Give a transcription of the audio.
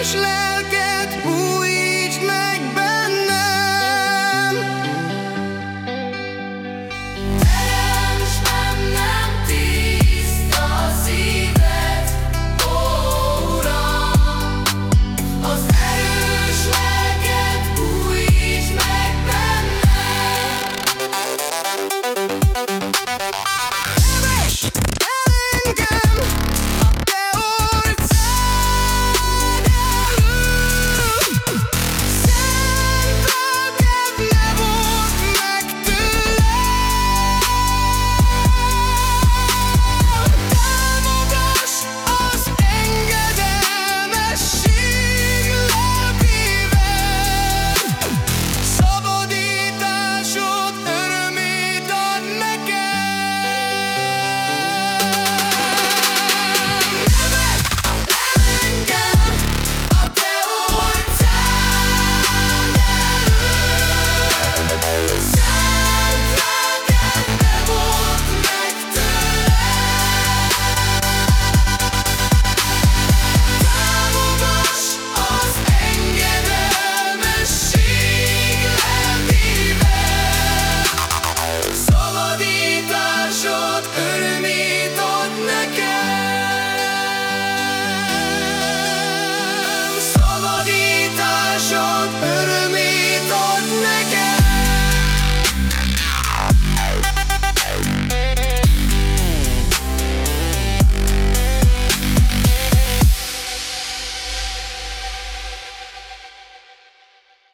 useless